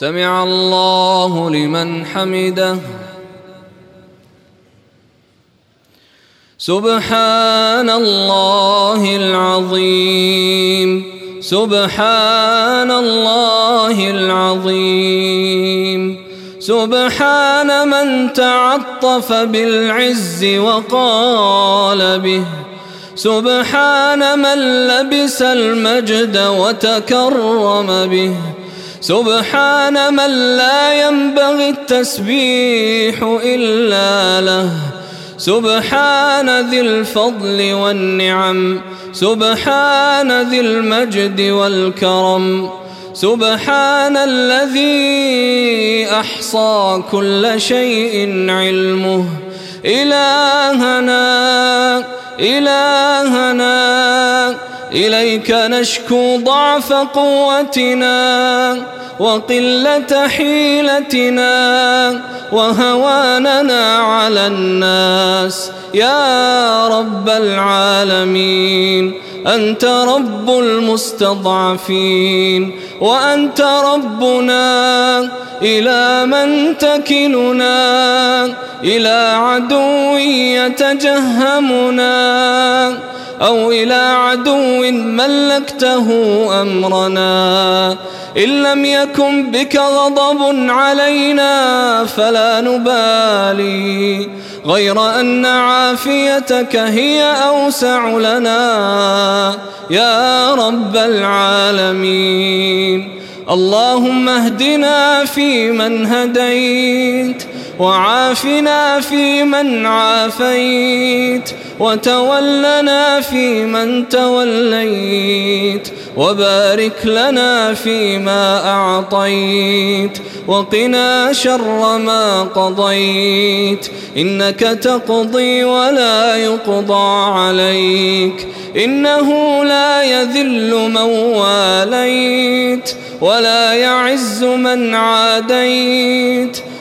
سمع الله لمن حمده. سبحان الله العظيم. سبحان الله العظيم. سبحان من تعطف بالعز وقال به. سبحان من لبس المجد وتكرم به. سبحان من لا ينبغي التسبيح إلا له. سبحان ذي الفضل والنعم. سبحان ذي المجد والكرم. سبحان الذي أحصى كل شيء علمه. إلهنا إلهنا. إليك نشكو ضعف قوتنا وقلة حيلتنا وهواننا على الناس. يا رب العالمين أنت رب المستضعفين وأنت ربنا إلى من تكلنا إلى عدو يتجهمنا. أو إلى عدو ملكته أمرنا. إن لم يكن بك غضب علينا فلا نبالي. غير أن عافيتك هي أوسع لنا. يا رب العالمين. اللهم اهدنا فيمن هديت. وعافنا فيمن عافيت وتولنا فيمن توليت وبارك لنا فيما أعطيت وقنا شر ما قضيت إنك تقضي ولا يقضى عليك إنه لا يذل من واليت ولا يعز من عاديت.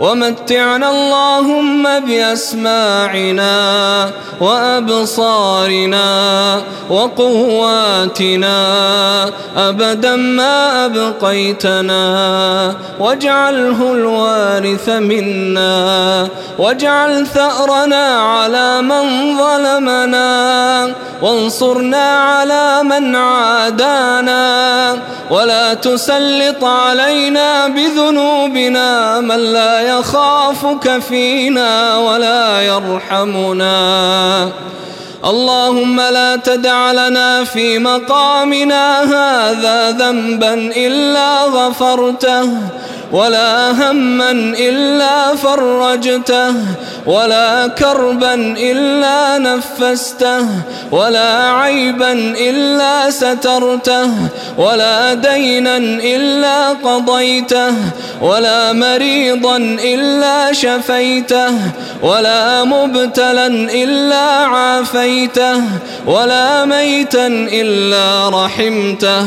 ومتعنا اللهم بأسماعنا وأبصارنا وقواتنا أبدا ما أبقيتنا واجعله الوارث منا واجعل ثأرنا على من ظلمنا وانصرنا على من عادانا ولا تسلط علينا بذنوبنا من لا يخافك فينا ولا يرحمنا. اللهم لا تدع لنا في مقامنا هذا ذنبا إلا غفرته. ولا هما إلا فرجته ولا كربا إلا نفسته ولا عيبا إلا سترته ولا دينا إلا قضيته ولا مريضا إلا شفيته ولا مبتلا إلا عافيته ولا ميتا إلا رحمته.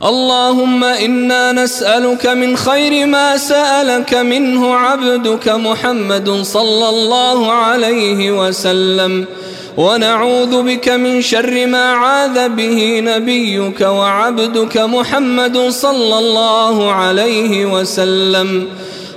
اللهم إنا نسألك من خير ما سألك منه عبدك محمد صلى الله عليه وسلم. ونعوذ بك من شر ما عاذ به نبيك وعبدك محمد صلى الله عليه وسلم.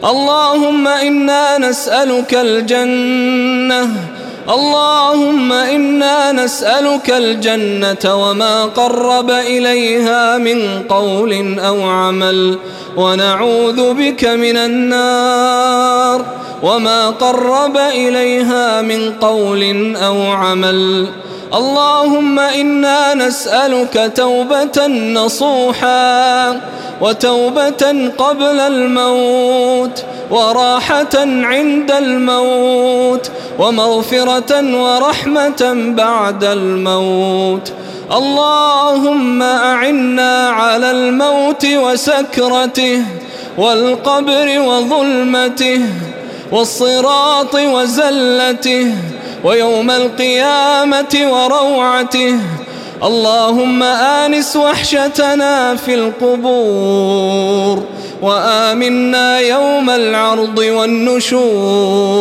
اللهم إنا نسألك الجنة اللهم إنا نسألك الجنة وما قرب إليها من قول أو عمل ونعوذ بك من النار وما قرب إليها من قول أو عمل. اللهم إنا نسألك توبة نصوحا وتوبة قبل الموت وراحة عند الموت ومغفرة ورحمة بعد الموت. اللهم أعنا على الموت وسكرته والقبر وظلمته والصراط وزلته ويوم القيامة وروعته. اللهم آنس وحشتنا في القبور. وآمنا يوم العرض والنشور.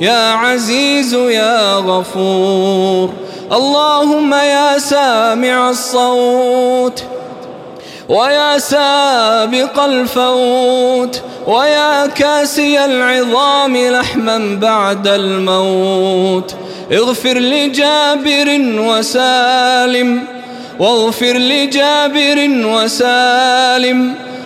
يا عزيز يا غفور. اللهم يا سامع الصوت ويا سابق الفوت ويا كاسي العظام لحما بعد الموت. اغفر لجابر وسالم واغفر لجابر وسالم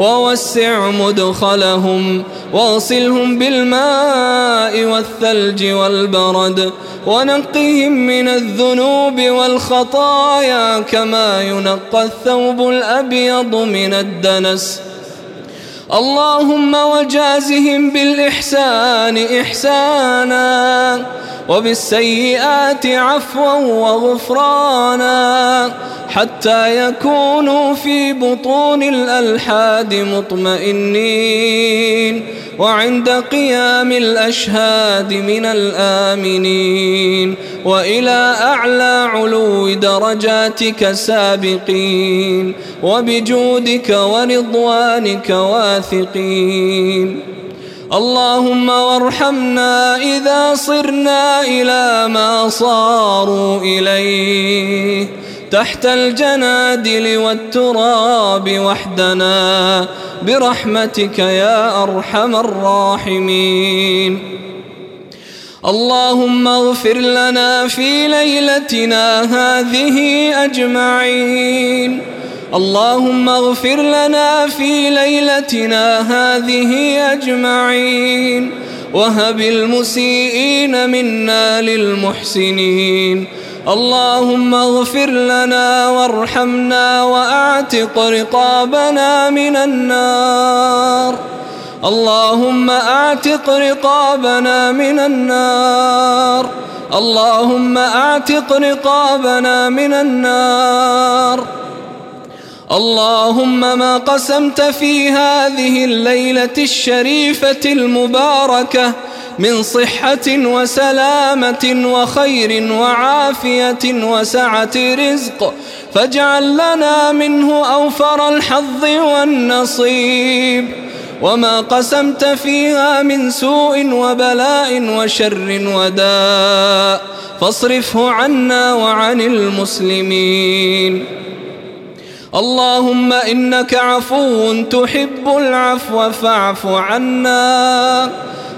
ووسع مدخلهم واغسلهم بالماء والثلج والبرد ونقهم من الذنوب والخطايا كما ينقى الثوب الأبيض من الدنس. اللهم وجازهم بالإحسان إحسانا. وبالسيئات عفوا وغفرانا حتى يكونوا في بطون الألحاد مطمئنين. وعند قيام الأشهاد من الآمنين. وإلى أعلى علو درجاتك سابقين. وبجودك ورضوانك واثقين. اللهم وارحمنا إذا صرنا إلى ما صاروا إليه. تحت الجنادل والتراب وحدنا برحمتك يا أرحم الراحمين. اللهم اغفر لنا في ليلتنا هذه أجمعين. اللهم اغفر لنا في ليلتنا هذه أجمعين. وهب المسيئين منا للمحسنين. اللهم اغفر لنا وارحمنا وأعتق رقابنا من النار. اللهم أعتق رقابنا من النار. اللهم أعتق رقابنا من النار. اللهم ما قسمت في هذه الليلة الشريفة المباركة من صحة وسلامة وخير وعافية وسعة رزق فاجعل لنا منه أوفر الحظ والنصيب. وما قسمت فيها من سوء وبلاء وشر وداء فاصرفه عنا وعن المسلمين. اللهم إنك عفو تحب العفو فاعف عنا.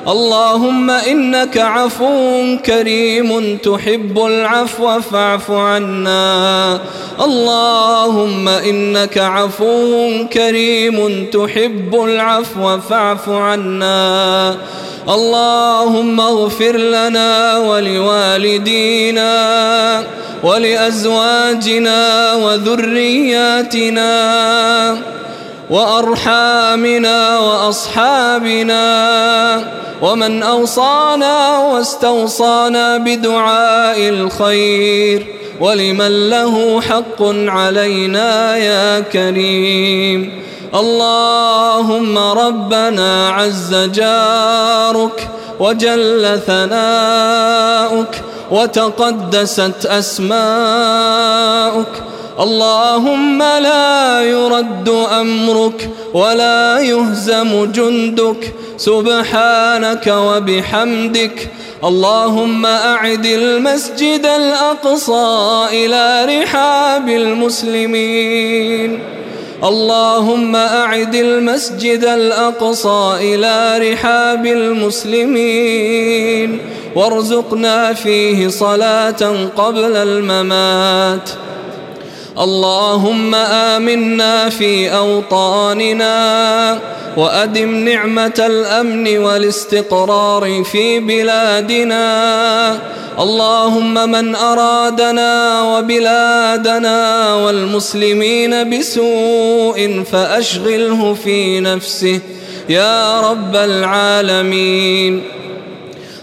اللهم إنك عفو كريم تحب العفو فاعف عنا. اللهم إنك عفو كريم تحب العفو فاعف عنا. اللهم اغفر لنا ولوالدينا ولأزواجنا وذرياتنا. وأرحامنا وأصحابنا ومن أوصانا واستوصانا بدعاء الخير ولمن له حق علينا يا كريم. اللهم ربنا عز جارك وجل ثناؤك وتقدست أسماؤك اللهم لا يرد أمرك ولا يهزم جندك. سبحانك وبحمدك. اللهم أعد المسجد الأقصى إلى رحاب المسلمين. اللهم أعد المسجد الأقصى إلى رحاب المسلمين. وارزقنا فيه صلاة قبل الممات. اللهم آمنا في أوطاننا وأدم نعمة الأمن والاستقرار في بلادنا. اللهم من أرادنا وبلادنا والمسلمين بسوء فأشغله في نفسه. يا رب العالمين.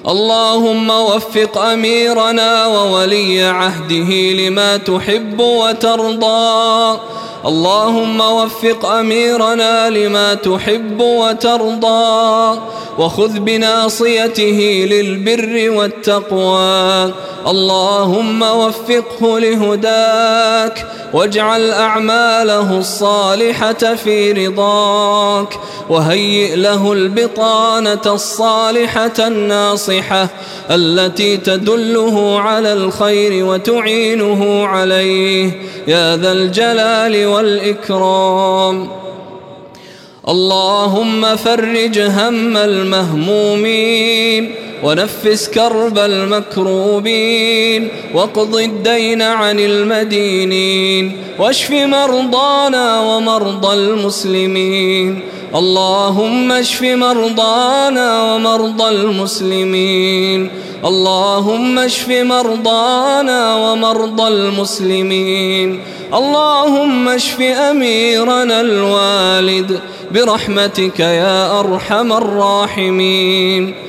اللهم وفق أميرنا وولي عهده لما تحب وترضى. اللهم وفق أميرنا لما تحب وترضى وخذ بناصيته للبر والتقوى. اللهم وفقه لهداك واجعل أعماله الصالحة في رضاك وهيئ له البطانة الصالحة الناصحة التي تدله على الخير وتعينه عليه. يا ذا الجلال والإكرام. اللهم فرج هم المهمومين ونفس كرب المكروبين واقض الدين عن المدينين واشف مرضانا ومرضى المسلمين. اللهم اشف مرضانا ومرضى المسلمين. اللهم اشف مرضانا ومرضى المسلمين. اللهم اشف أميرنا الوالد برحمتك يا أرحم الراحمين.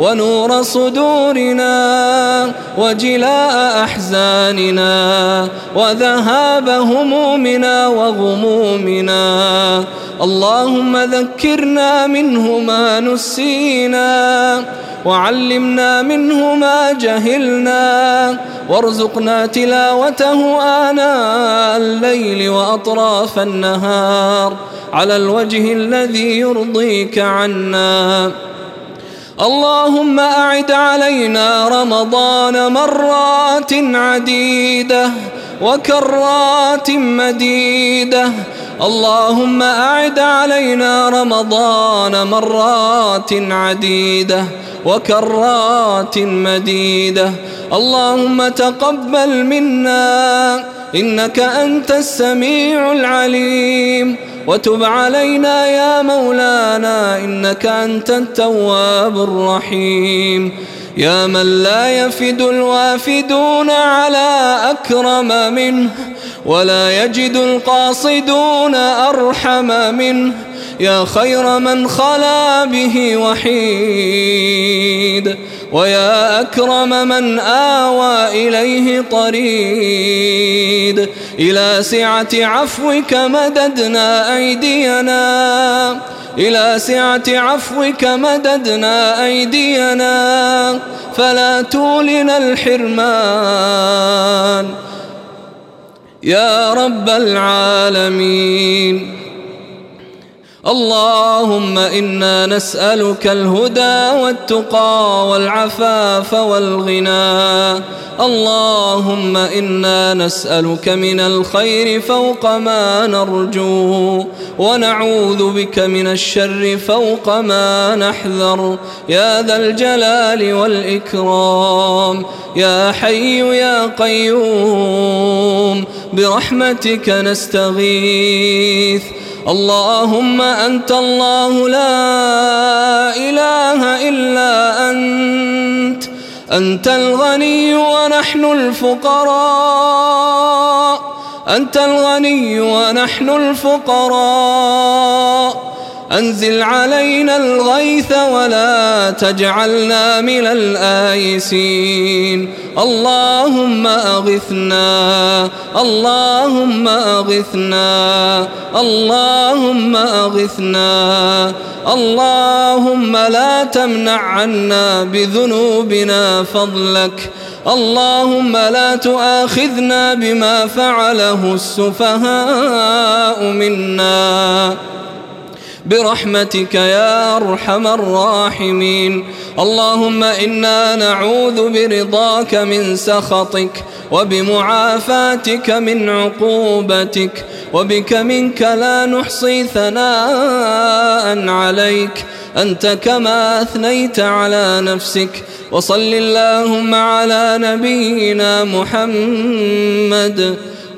ونور صدورنا وجلاء أحزاننا وذهاب همومنا وغمومنا. اللهم ذكرنا منه ما نسينا وعلمنا منه ما جهلنا. وارزقنا تلاوته آناء الليل وأطراف النهار على الوجه الذي يرضيك عنا. اللهم أعد علينا رمضان مرات عديدة وكرات مديدة. اللهم أعد علينا رمضان مرات عديدة وكرات مديدة. اللهم تقبل منا إنك أنت السميع العليم. وتب علينا يا مولانا إنك أنت التواب الرحيم. يا من لا يفد الوافدون على أكرم منه ولا يجد القاصدون أرحم منه. يا خير من خلا به وحيد ويا أكرم من آوى إليه طريد. إلى سعة عفوك مددنا أيدينا إلى سعة عفوك مددنا أيدينا. فلا تولنا الحرمان يا رب العالمين. اللهم إنا نسألك الهدى والتقى والعفاف والغنى. اللهم إنا نسألك من الخير فوق ما نرجو ونعوذ بك من الشر فوق ما نحذر. يا ذا الجلال والإكرام يا حي يا قيوم برحمتك نستغيث. اللهم أنت الله لا إله إلا أنت. أنت الغني ونحن الفقراء. أنت الغني ونحن الفقراء. أنزل علينا الغيث ولا تجعلنا من الآيسين. اللهم أغثنا اللهم أغثنا اللهم أغثنا اللهم لا تمنع عنا بذنوبنا فضلك. اللهم لا تؤاخذنا بما فعله السفهاء منا. برحمتك يا أرحم الراحمين. اللهم إنا نعوذ برضاك من سخطك وبمعافاتك من عقوبتك وبك منك لا نحصي ثناء عليك. أنت كما أثنيت على نفسك. وصل اللهم على نبينا محمد.